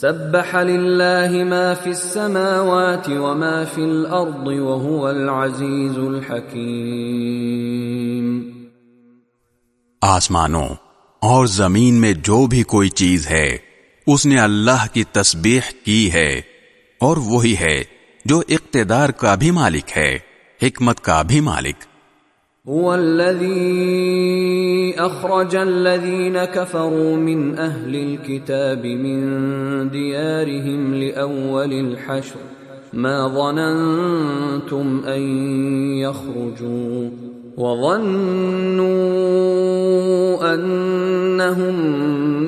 سبح للہ ما فی السماوات وما فی الارض وهو العزیز الحکیم آسمانوں اور زمین میں جو بھی کوئی چیز ہے، اس نے اللہ کی تسبیح کی ہے۔ اور وہی ہے جو اقتدار کا بھی مالک ہے، حکمت کا بھی مالک۔ هو الذي اخرج الذين كفروا من اهل الكتاب من ديارهم لاول الحشر. ما ظننتم ان يخرجوا وظنوا انهم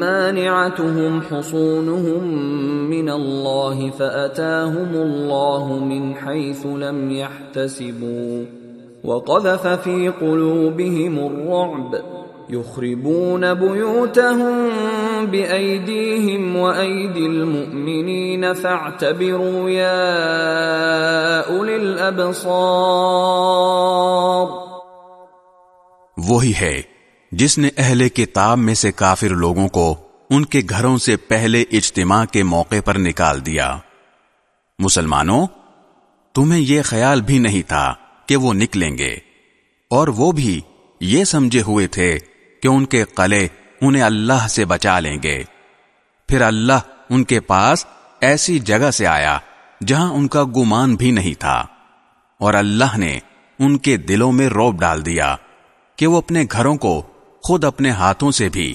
مانعتهم حصونهم من الله فاتاهم الله من حيث لم يحتسبوا. وقذف في قلوبهم الرعب، يخربون بيوتهم بأيديهم وأيدي المؤمنين، فاعتبروا يا أولي الأبصار. وہی ہے، جس نے اہل کتاب میں سے کافر لوگوں کو ان کے گھروں سے پہلے اجتماع کے موقع پر نکال دیا۔ مسلمانوں، تمہیں یہ خیال بھی نہیں تھا کہ وہ نکلیں گے۔ اور وہ بھی یہ سمجھے ہوئے تھے کہ ان کے قلے انہیں اللہ سے بچا لیں گے۔ پھر اللہ ان کے پاس ایسی جگہ سے آیا جہاں ان کا گمان بھی نہیں تھا۔ اور اللہ نے ان کے دلوں میں روب ڈال دیا کہ وہ اپنے گھروں کو خود اپنے ہاتھوں سے بھی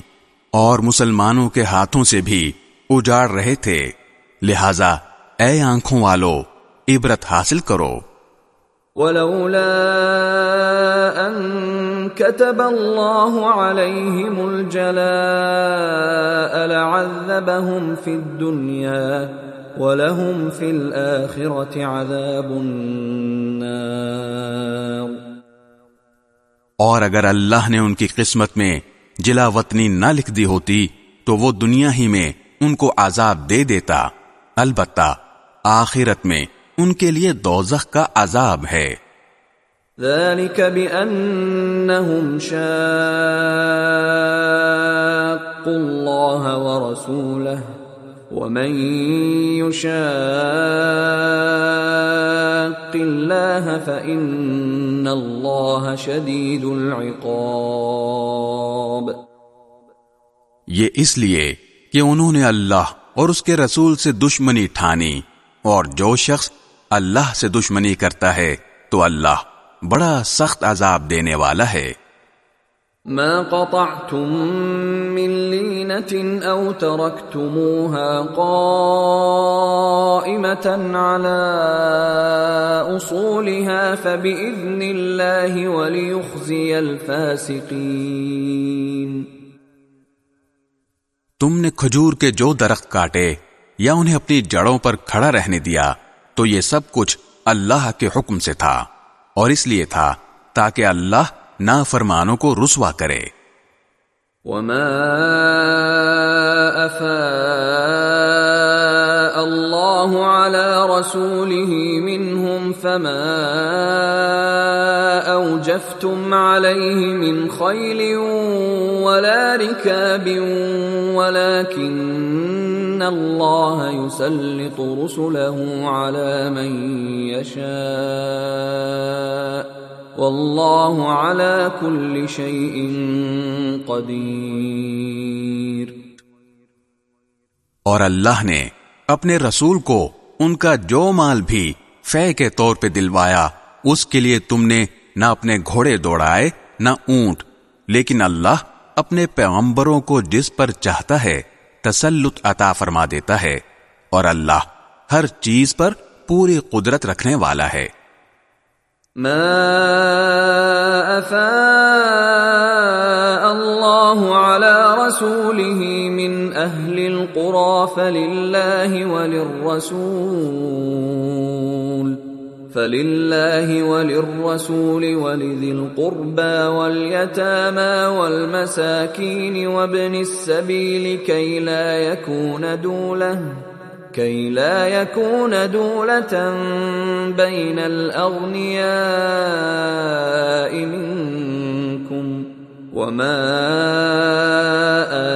اور مسلمانوں کے ہاتھوں سے بھی اجاڑ رہے تھے۔ لہذا اے آنکھوں والو، عبرت حاصل کرو۔ ولولا ان كتب الله عليهم الجلاء لعذبهم في الدنيا ولهم في الاخره عذاب النار. اور اگر اللہ نے ان کی قسمت میں جلا وطنی نہ لکھ دی ہوتی تو وہ دنیا ہی میں ان کو عذاب دے دیتا، البتہ آخرت میں ان کے لیے دوزخ کا عذاب ہے۔ ذلك بأنهم شاقوا الله ورسوله ومن يشاق الله فإن الله شديد العقاب۔ یہ اس لیے کہ انہوں نے اللہ اور اس کے رسول سے دشمنی ٹھانی اور جو شخص اللہ سے دشمنی کرتا ہے تو اللہ بڑا سخت عذاب دینے والا ہے۔ ما قطعتم من لينة او تركتموها قائمة على اصولها فبإذن الله وليخزي الفاسقين تم نے کھجور کے جو درخت کاٹے یا انہیں اپنی جڑوں پر کھڑا رہنے دیا تو یہ سب کچھ اللہ کے حکم سے تھا اور اس لیے تھا تاکہ اللہ نافرمانوں کو رسوا کرے۔ وما افاء الله على رسوله منهم فما اوجفتم عليه من خيل ولا ركاب ولكن الله يسلط رسله على من يشاء والله على كل شيء قدير اور اللہ نے اپنے رسول کو ان کا جو مال بھی فے کے طور پہ دلوایا، اس کے لیے تم نے نہ اپنے گھوڑے دوڑائے، نہ اونٹ، لیکن اللہ اپنے پیغمبروں کو جس پر چاہتا ہے تسلط عطا فرما دیتا ہے اور اللہ ہر چیز پر پوری قدرت رکھنے والا ہے۔ ما افاء اللہ علی رسوله من اہل القرى فللہ وللرسول فلله وللرسول ولذي القربى واليتامى والمساكين وابن السبيل كي لا يكون دوله كي لا يكون دولة بين الأغنياء منكم وما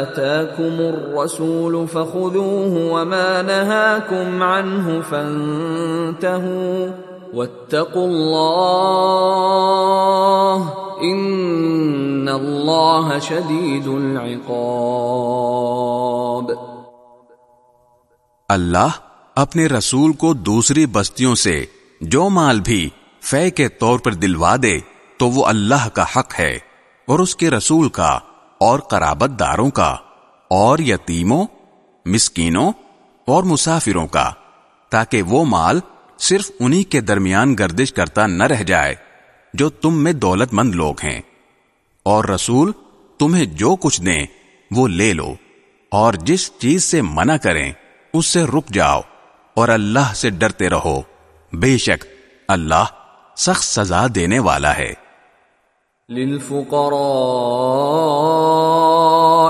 آتاكم الرسول فخذوه وما نهاكم عنه فانتهوا واتقوا الله ان اللہ شدید العقاب۔ اللہ اپنے رسول کو دوسری بستیوں سے جو مال بھی فے کے طور پر دلوا دے تو وہ اللہ کا حق ہے اور اس کے رسول کا اور قرابت داروں کا اور یتیموں، مسکینوں اور مسافروں کا تاکہ وہ مال صرف انہی کے درمیان گردش کرتا نہ رہ جائے جو تم میں دولت مند لوگ ہیں۔ اور رسول تمہیں جو کچھ دیں وہ لے لو، اور جس چیز سے منع کریں اس سے رک جاؤ، اور اللہ سے ڈرتے رہو۔ بے شک اللہ سخت سزا دینے والا ہے۔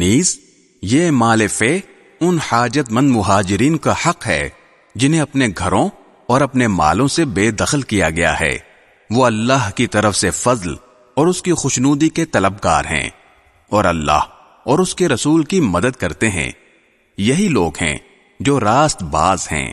نیز، یہ مال فے ان حاجت مند مہاجرین کا حق ہے، جنہیں اپنے گھروں اور اپنے مالوں سے بے دخل کیا گیا ہے۔ وہ اللہ کی طرف سے فضل اور اس کی خوشنودی کے طلبگار ہیں اور اللہ اور اس کے رسول کی مدد کرتے ہیں۔ یہی لوگ ہیں جو راست باز ہیں۔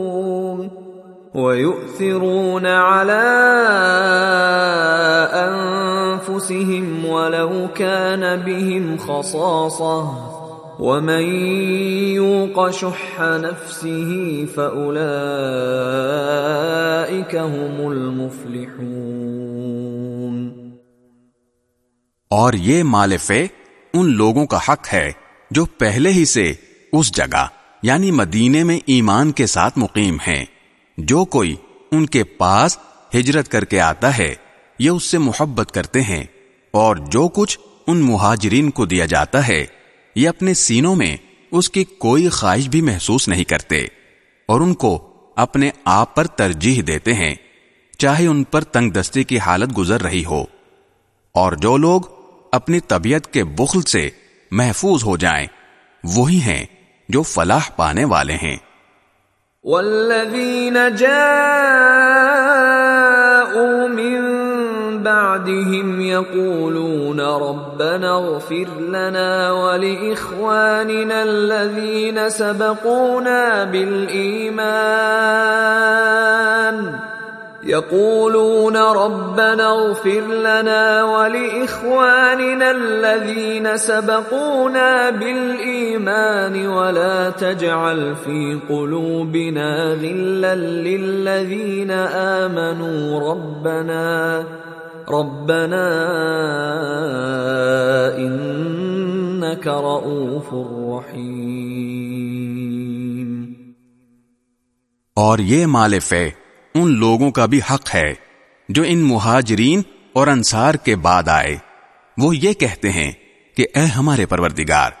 ويؤثرون على انفسهم ولو كان بهم خصاصه ومن يوق شح نفسه فاولئك هم المفلحون اور یہ مالفے ان لوگوں کا حق ہے جو پہلے ہی سے اس جگہ یعنی مدینے میں ایمان کے ساتھ مقیم ہیں۔ جو کوئی ان کے پاس ہجرت کر کے آتا ہے، یہ اس سے محبت کرتے ہیں، اور جو کچھ ان مہاجرین کو دیا جاتا ہے، یہ اپنے سینوں میں اس کی کوئی خواہش بھی محسوس نہیں کرتے، اور ان کو اپنے آپ پر ترجیح دیتے ہیں، چاہے ان پر تنگ دستی کی حالت گزر رہی ہو۔ اور جو لوگ اپنی طبیعت کے بخل سے محفوظ ہو جائیں، وہی ہیں جو فلاح پانے والے ہیں۔ والذين جاءوا من بعدهم يقولون ربنا اغفر لنا ولإخواننا الذين سبقونا بالإيمان يقولون ربنا اغفر لنا ولإخواننا الذين سبقونا بالإيمان ولا تجعل في قلوبنا غلا للذين آمنوا ربنا ربنا إنك رؤوف رحيم اور یہ مالف ہے ان لوگوں کا بھی حق ہے، جو ان مہاجرین اور انصار کے بعد آئے۔ وہ یہ کہتے ہیں کہ اے ہمارے پروردگار،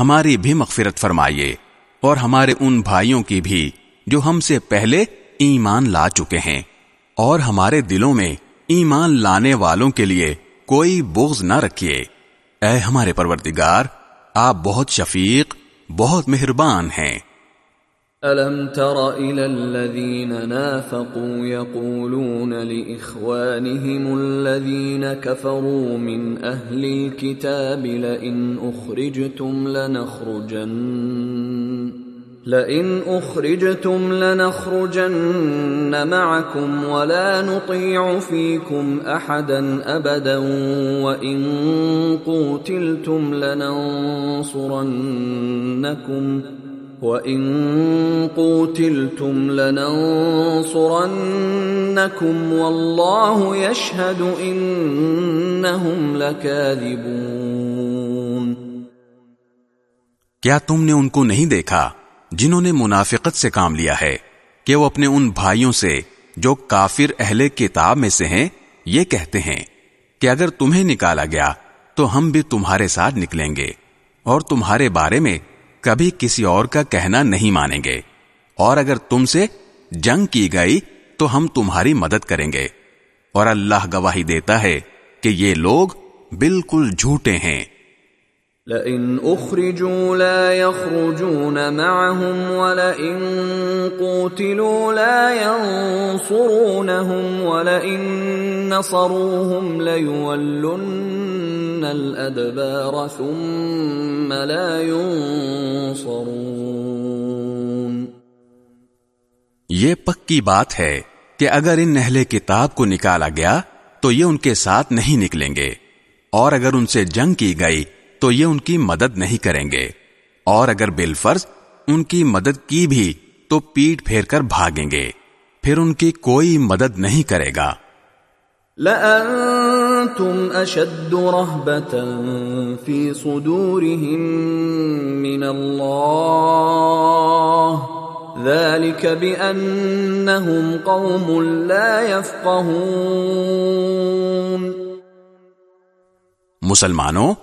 ہماری بھی مغفرت فرمائیے اور ہمارے ان بھائیوں کی بھی جو ہم سے پہلے ایمان لا چکے ہیں۔ اور ہمارے دلوں میں ایمان لانے والوں کے لیے کوئی بغض نہ رکھیے۔ اے ہمارے پروردگار، آپ بہت شفیق، بہت مہربان ہیں۔ ألم تر إلى الذين نافقوا يقولون لإخوانهم الذين كفروا من أهل الكتاب لئن أخرجتم لنخرجن لئن أخرجتم لنخرجن معكم ولا نطيع فيكم أحدا أبدا وإن قوتلتم لننصرنكم وَإِن قُوتِلْتُمْ لَنَنصُرَنَّكُمْ وَاللَّهُ يَشْهَدُ إِنَّهُمْ لَكَاذِبُونَ کیا تم نے ان کو نہیں دیکھا جنہوں نے منافقت سے کام لیا ہے کہ وہ اپنے ان بھائیوں سے جو کافر اہل کتاب میں سے ہیں، یہ کہتے ہیں کہ اگر تمہیں نکالا گیا تو ہم بھی تمہارے ساتھ نکلیں گے اور تمہارے بارے میں کبھی کسی اور کا کہنا نہیں مانیں گے۔ اور اگر تم سے جنگ کی گئی تو ہم تمہاری مدد کریں گے۔ اور اللہ گواہی دیتا ہے کہ یہ لوگ بالکل جھوٹے ہیں۔ لئن اخرجوا لا يخرجون معهم ولئن قوتلوا لا ينصرونهم ولئن نصروهم ليولن الادبار ثم لا ينصرون۔ یہ پکی بات ہے کہ اگر ان اہل کتاب کو نکالا گیا تو یہ ان کے ساتھ نہیں نکلیں گے اور اگر ان سے جنگ کی گئی تو یہ ان کی مدد نہیں کریں گے۔ اور اگر بال فرض ان کی مدد کی بھی تو پیٹ پھیر کر بھاگیں گے۔ پھر ان کی کوئی مدد نہیں کرے گا۔ لَأَنْتُمْ أَشَدُّ رَهْبَةً فِي صُدُورِهِم مِّنَ اللَّهِ۔ ذَلِكَ بِأَنَّهُمْ قَوْمٌ لَا يَفْقَهُونَ۔ مسلمانوں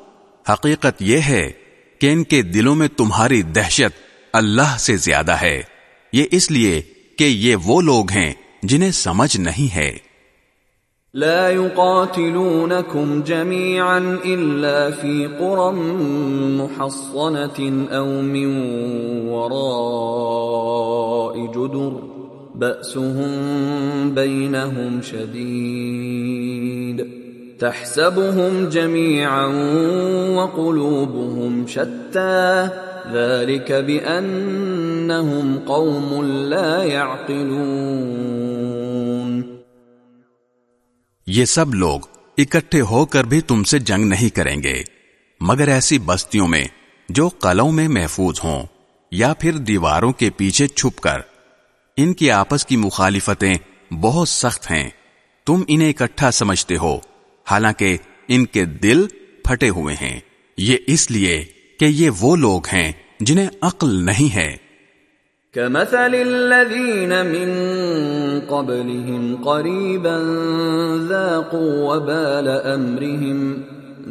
حقیقت یہ ہے کہ ان کے دلوں میں تمہاری دہشت اللہ سے زیادہ ہے۔ یہ اس لیے کہ یہ وہ لوگ ہیں جنہیں سمجھ نہیں ہے۔ لا يقاتلونكم جميعا الا في قرى محصنه او من وراء جدر باسهم بينهم شديد۔ تحسبهم جميعا وقلوبهم شتى. ذلك بأنهم قوم لا يعقلون. یہ سب لوگ اکٹھے ہو کر بھی تم سے جنگ نہیں کریں گے، مگر ایسی بستیوں میں جو قلعوں میں محفوظ ہوں یا پھر دیواروں کے پیچھے چھپ کر، ان کی آپس کی مخالفتیں بہت سخت ہیں۔ تم انہیں اکٹھا سمجھتے ہو۔ حالانکہ ان کے دل پھٹے ہوئے ہیں۔ یہ اس لیے کہ یہ وہ لوگ ہیں جنہیں عقل نہیں ہے۔ كمثل الذين من قبلهم قريبا ذاقوا وبال امرهم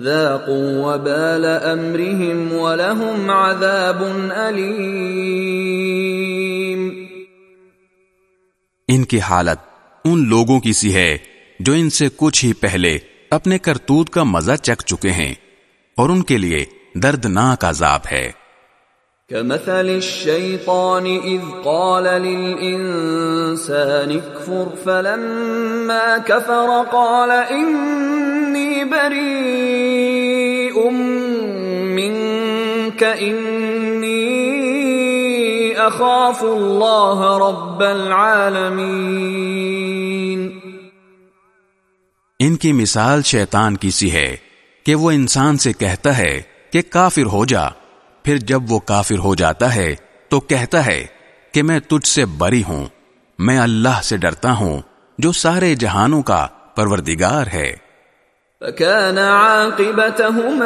ذاقوا وبال امرهم ولهم عذاب اليم ان کی حالت ان لوگوں کی سی ہے جو ان سے کچھ ہی پہلے اپنے کرتوت کا مزہ چک چکے ہیں اور ان کے لیے دردناک عذاب ہے۔ كمثل الشيطان إذ قال للإنسان اكفر فلما كفر قال إني بريء منك، إني أخاف الله رب العالمين۔ ان کی مثال شیطان کی سی ہے کہ وہ انسان سے کہتا ہے کہ کافر ہو جا۔ پھر جب وہ کافر ہو جاتا ہے تو کہتا ہے کہ میں تجھ سے بری ہوں، میں اللہ سے ڈرتا ہوں، جو سارے جہانوں کا پروردگار ہے۔ فكان عاقبتهما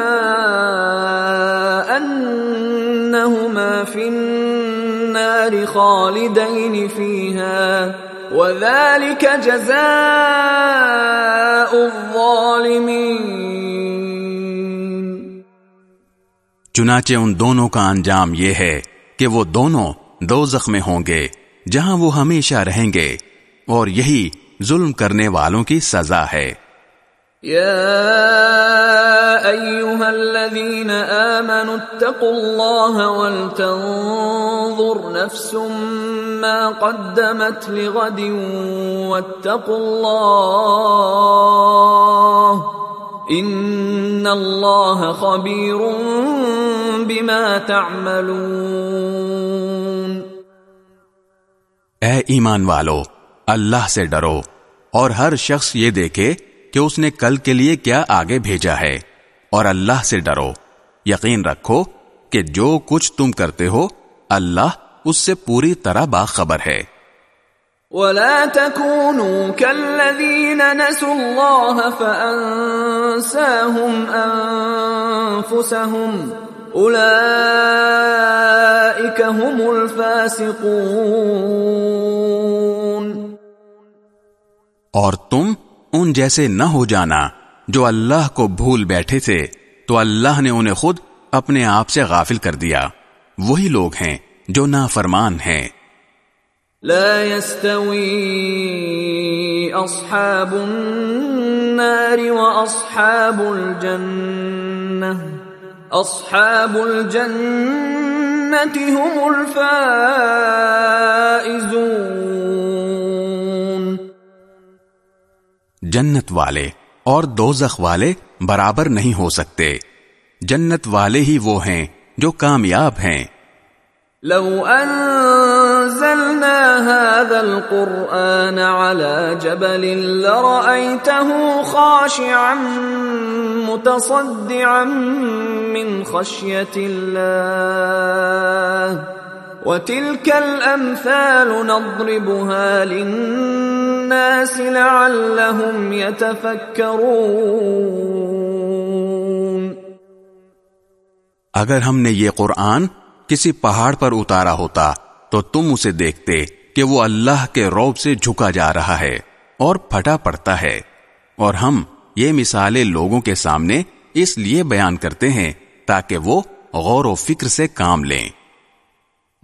أنهما في النار خالدين فيها، وَذَلِكَ جَزَاءُ الظَّالِمِينَ۔ چنانچہ ان دونوں کا انجام یہ ہے کہ وہ دونوں دو میں ہوں گے، جہاں وہ ہمیشہ رہیں گے، اور یہی ظلم کرنے والوں کی سزا ہے۔ یا ایوہا الذین آمنوا آمنوا اتقوا الله ولتنظر نفس ما قدمت لغد واتقوا الله ان اللہ خبیر بما تعملون اے ایمان والو، اللہ سے ڈرو اور ہر شخص یہ دیکھے کہ اس نے کل کے لیے کیا آگے بھیجا ہے۔ اور اللہ سے ڈرو۔ یقین رکھو کہ جو کچھ تم کرتے ہو اللہ اس سے پوری طرح باخبر ہے۔ ولا تكونوا كالذين نسوا الله فأنساهم أنفسهم أولئك هم الفاسقون۔ اور تم ان جیسے نہ ہو جانا جو اللہ کو بھول بیٹھے تھے، تو اللہ نے انہیں خود اپنے آپ سے غافل کر دیا۔ وہی لوگ ہیں جو نافرمان ہیں۔ لا يستوي اصحاب النار واصحاب الجنه اصحاب الجنه هم الفائزون۔ جنت والے اور دوزخ والے برابر نہیں ہو سکتے۔ جنت والے ہی وہ ہیں جو کامیاب ہیں۔ لو انزلنا هذا القرآن على جبل لرأيته خاشعا متصدعا من خشية الله وتلك الأمثال نضربها للناس لعلهم يتفكرون. اگر ہم نے یہ قرآن کسی پہاڑ پر اتارا ہوتا، تو تم اسے دیکھتے کہ وہ اللہ کے روب سے جھکا جا رہا ہے اور پھٹا پڑتا ہے۔ اور ہم یہ مثالیں لوگوں کے سامنے اس لیے بیان کرتے ہیں تاکہ وہ غور و فکر سے کام لیں۔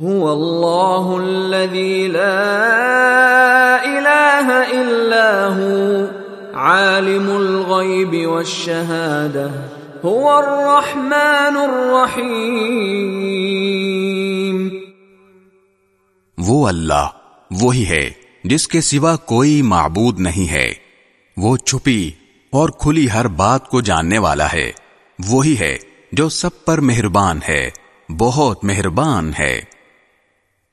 هو اللہ الذي لا الہ الا هو، عالم الغیب والشہادہ هو الرحمن الرحیم وہ اللہ وہی ہے جس کے سوا کوئی معبود نہیں ہے۔ وہ چھپی اور کھلی ہر بات کو جاننے والا ہے۔ وہی ہے جو سب پر مہربان ہے، بہت مہربان ہے۔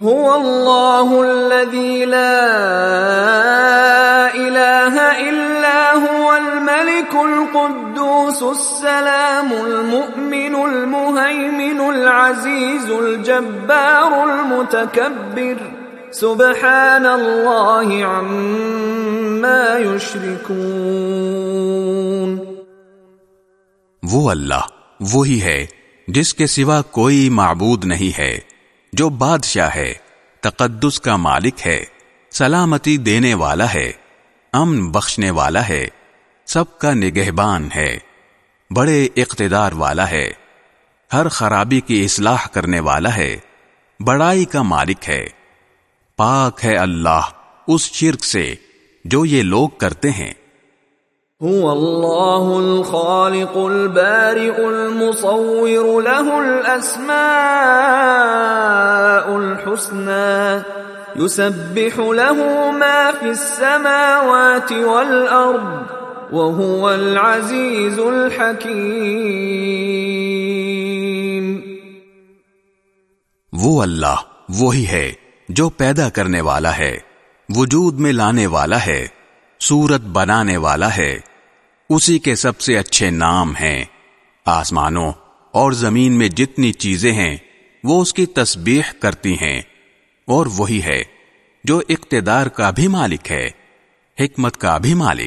هو اللہ الذي لا الہ الا هو الملك القدوس السلام المؤمن المهيمن العزيز الجبار المتكبر سبحان اللہ عما يشركون وہ اللہ وہی ہے جس کے سوا کوئی معبود نہیں ہے۔ جو بادشاہ ہے، تقدس کا مالک ہے، سلامتی دینے والا ہے، امن بخشنے والا ہے، سب کا نگہبان ہے، بڑے اقتدار والا ہے، ہر خرابی کی اصلاح کرنے والا ہے، بڑائی کا مالک ہے۔ پاک ہے اللہ، اس شرک سے جو یہ لوگ کرتے ہیں۔ هو اللہ الخالق البارئ المصور له الاسماء الحسنى، يسبح له ما في السماوات والارض وهو العزيز الحكيم۔ وہ اللہ وہی ہے جو پیدا کرنے والا ہے، وجود میں لانے والا ہے، صورت بنانے والا ہے۔ اسی کے سب سے اچھے نام ہیں۔ آسمانوں اور زمین میں جتنی چیزیں ہیں، وہ اس کی تسبیح کرتی ہیں۔ اور وہی ہے جو اقتدار کا بھی مالک ہے، حکمت کا بھی مالک۔